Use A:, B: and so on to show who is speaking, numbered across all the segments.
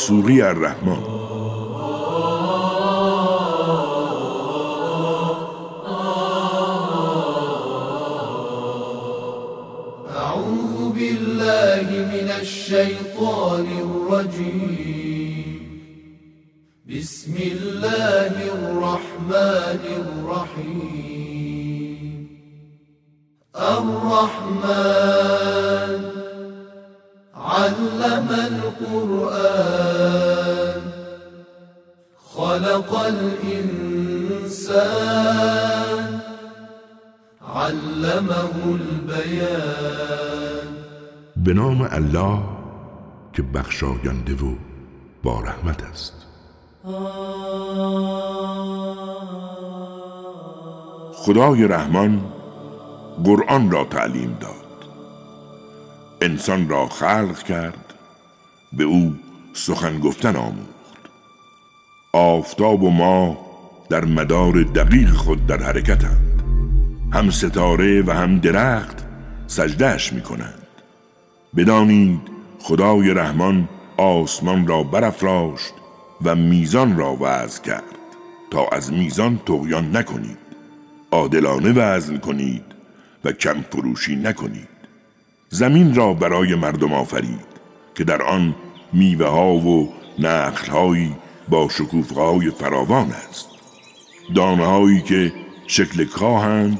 A: سوری الرحمن.
B: أعوذ بالله من الشيطان الرجيم. بسم الإنسان علمه البيان.
A: به نام الله که بخشاینده و با رحمت است. خدای رحمان قرآن را تعلیم داد. انسان را خلق کرد به او سخن گفتن آموخت. آفتاب و ماه در مدار دقیق خود در حرکتند. هم ستاره و هم درخت سجدهش می کنند بدانید خدای رحمان آسمان را برافراشت و میزان را وضع کرد. تا از میزان تغیان نکنید. عادلانه وزن کنید و کم فروشی نکنید. زمین را برای مردم آفرید که در آن میوه ها و نخل هایی با شکوفه های فراوان است. دانه هایی که شکل کاهند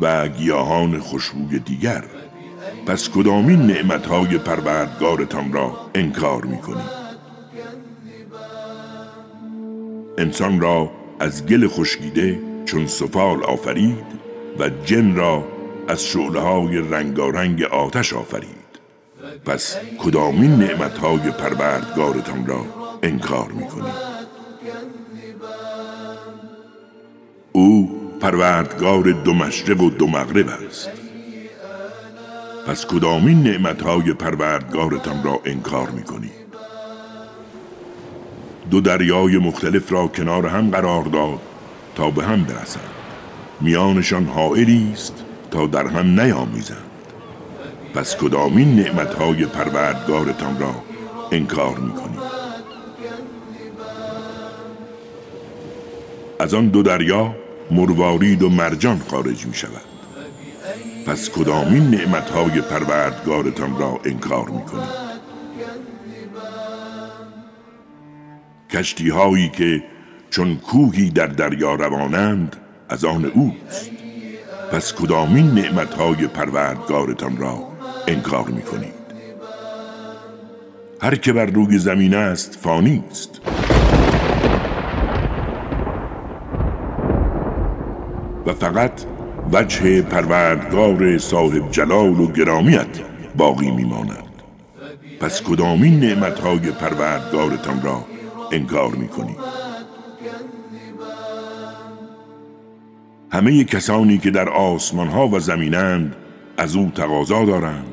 A: و گیاهان خوشبوی دیگر. پس کدامین نعمت های پروردگارتان را انکار می کنید انسان را از گل خشکیده چون سفال آفرید و جن را از شعله های رنگارنگ آتش آفرید. پس کدامین نعمت های پروردگارتان را انکار می کنید او پروردگار دو مشرق و دو مغرب است. پس کدامین نعمت های پروردگارتان را انکار می کنید دو دریای مختلف را کنار هم قرار داد تا به هم برسند. میانشان حائلی است تا در هم نیامیزند. پس کدامین نعمتهای پروردگارتان را انکار می‌کنید از آن دو دریا مروارید و مرجان خارج می شود پس کدامین نعمتهای پروردگارتان را انکار می کنید کشتی هایی که چون کوهی در دریا روانند از آن اوست. پس کدامین نعمتهای پروردگارتان را انکار می کنید هر که بر روی زمین است فانی است. و فقط وجه پروردگار صاحب جلال و گرامیت باقی میماند. پس کدامین نعمتهای پروردگارتان را انکار می کنید همه کسانی که در آسمان ها و زمینند از او تقاضا دارند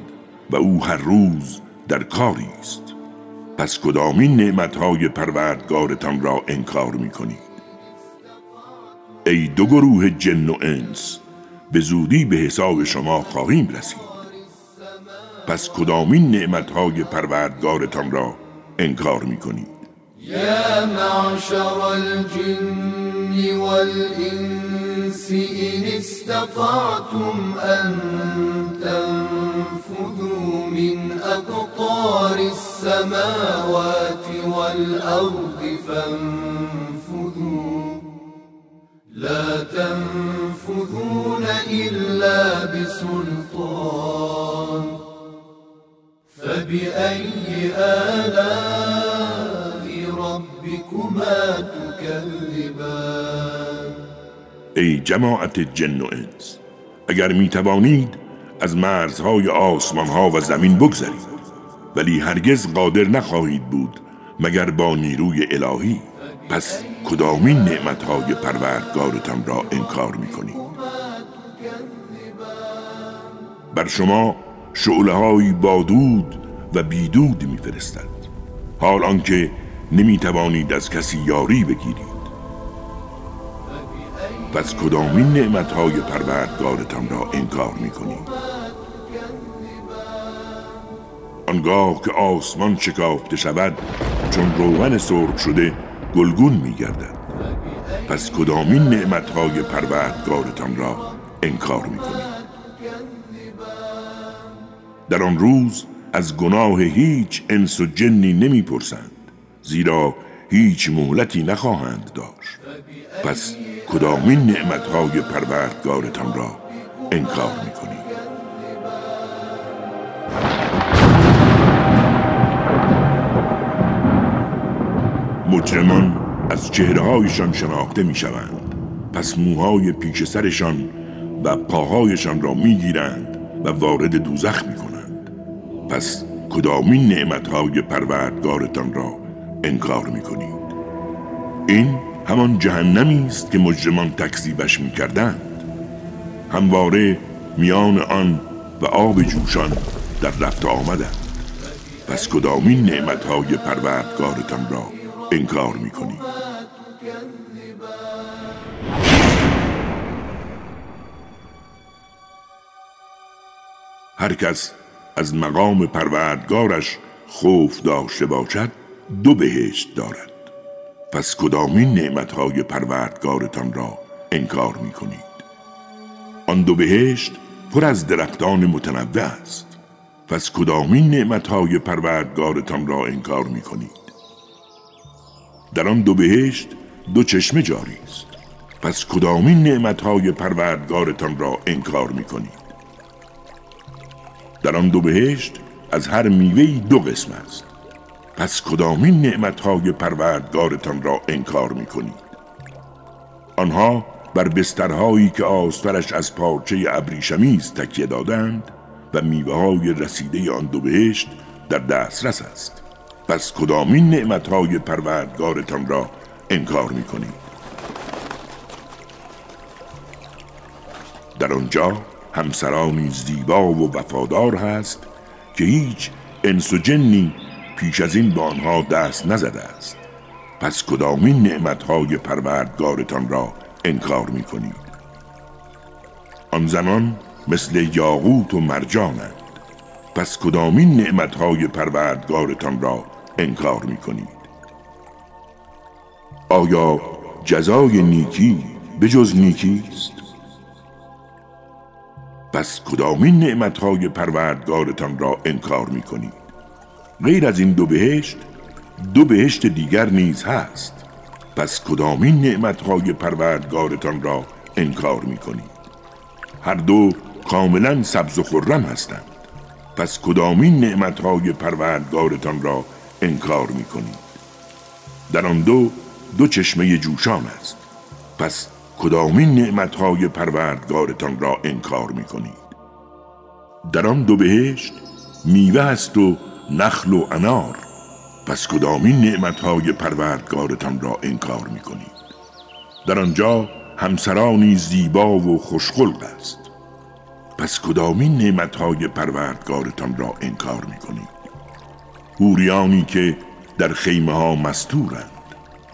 A: و او هر روز در کاری است. پس کدامین نعمتهای پروردگارتان را انکار می کنید ای دو گروه جن و انس به زودی به حساب شما خواهیم رسید. پس کدامین نعمتهای پروردگارتان را انکار می کنید
B: يا معشر الجن والإنس إن استطعتم أن تنفذوا من أقطار السماوات والأرض فانفذوا لا تنفذون إلا بسلطان. فبأي آلاء ربكما تكذبان؟
A: ای جماعت جن و انس اگر می توانید از مرزهای آسمان ها و زمین بگذرید ولی هرگز قادر نخواهید بود مگر با نیروی الهی. پس کدامین نعمتهای پروردگارتان را انکار می کنید بر شما شعله های با دود و بیدود می فرستد حال آنکه نمی توانید از کسی یاری بگیرید. پس کدامین نعمتهای پروردگارتان را انکار می کنید آنگاه که آسمان شکافته شود چون روغن سرخ شده گلگون میگردد. پس کدامین نعمتهای پروردگارتان را انکار می‌کنید؟ در آن روز از گناه هیچ انس و جنی نمی‌پرسند زیرا هیچ مهلتی نخواهند داشت. پس کدامین نعمتهای پروردگارتان را انکار می‌کنید؟ مجرمان از چهرههایشان شناخته می‌شوند. پس موهای پیش سرشان و پاهایشان را می‌گیرند و وارد دوزخ می‌کنند. پس کدامین نعمتهای پروردگارتان را انکار می‌کنید؟ این همان جهنمی است که مجرمان تکذیبش می‌کردند. همواره میان آن و آب جوشان در رفت آمدند. پس کدامین نعمتهای پروردگارتان را انکار می‌کنید هر کس از مقام پروردگارش خوف داشته باشد دو بهشت دارد. پس کدامین نعمتهای پروردگارتان را انکار می کنید آن دو بهشت پر از درختان متنوع است. پس کدامین نعمتهای پروردگارتان را انکار می کنید در آن دو بهشت دو چشمه جاری است. پس کدامین نعمتهای پروردگارتان را انکار می کنید در آن دو بهشت از هر میوهی دو قسم است. پس کدامین نعمتهای پروردگارتان را انکار می کنید آنها بر بسترهایی که آسترش از پارچه ابریشمیز تکیه دادند و میوه های رسیده آن دو بهشت در دسترس است. پس کدامین نعمتهای پروردگارتان را انکار می کنید در آنجا همسرانی زیبا و وفادار هست که هیچ انس و جنی پیش از این به آنها دست نزده است. پس کدامین نعمتهای پروردگارتان را انکار می کنید آن زمان مثل یاقوت و مرجانند. پس کدامین نعمتهای پروردگارتان را انکار می کنید آیا جزای نیکی به جز نیکی است؟ پس کدامین نعمتهای پروردگارتان را انکار می کنید غیر از این دو بهشت دو بهشت دیگر نیز هست. پس کدامین نعمتهای پروردگارتان را انکار می کنید هر دو کاملا سبز و خرم هستند. پس کدامین نعمتهای پروردگارتان را انکار می کنید در آن دو دو چشمه جوشان است. پس کدامین نعمتهای پروردگارتان را انکار می کنید در آن دو بهشت میوه است و نخل و انار. پس کدامین نعمتهای پروردگارتان را انکار می کنید در آنجا همسرانی زیبا و خوشخلق است. پس کدامین نعمتهای پروردگارتان را انکار می کنید هوریانی که در خیمه ها مستورند.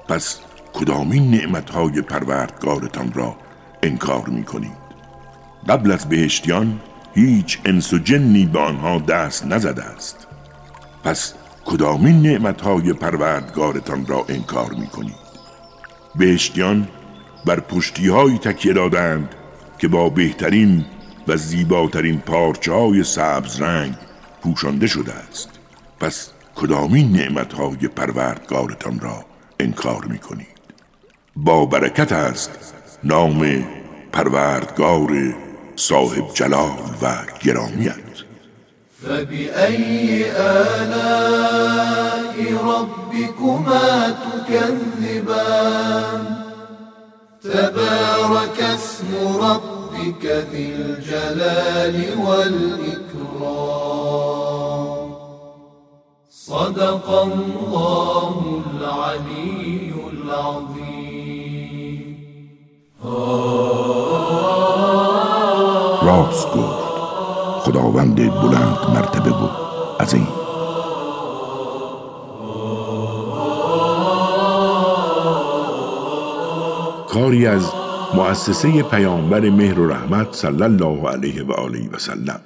A: پس کدامین نعمتهای پروردگارتان را انکار می کنید قبل از بهشتیان هیچ انس و جنی به آنها دست نزده است. پس کدامین نعمتهای پروردگارتان را انکار می کنید بهشتیان بر پشتیهایی تکیه دادند که با بهترین و زیباترین پارچه های سبز رنگ پوشانده شده است. پس کدامین نعمتهای پروردگارتان را انکار می کنید با برکت است نام پروردگار صاحب جلال و گرامیت.
B: فبأي آلاء ربكما تكذبان؟ تبارك اسم ربك ذي الجلال والإكرام. صدق الله العلي العظيم.
A: راست گفت. خداوند بلند مرتبه و عظیم. کاری از مؤسسه پیامبر مهر و رحمت صلی الله علیه و آله و سلم.